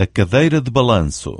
a cadeira de balanço.